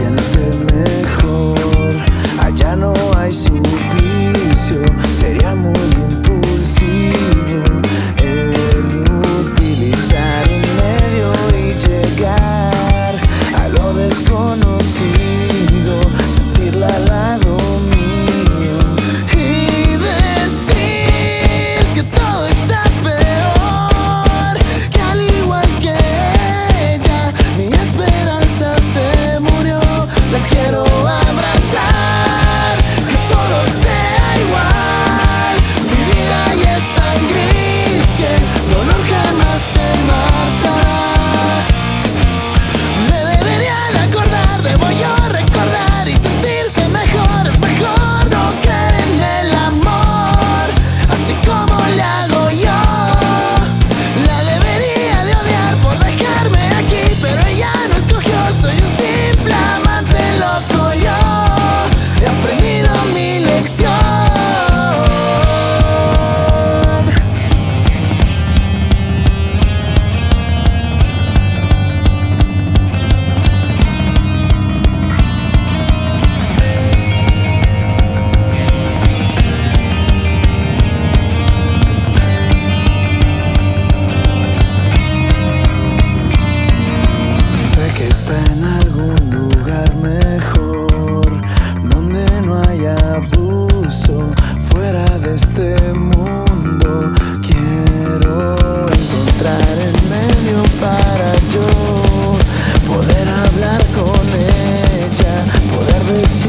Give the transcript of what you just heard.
imagine En algún lugar mejor, donde no haya abuso, fuera de este mundo. Quiero encontrar el medio para yo poder hablar con ella, poder decir.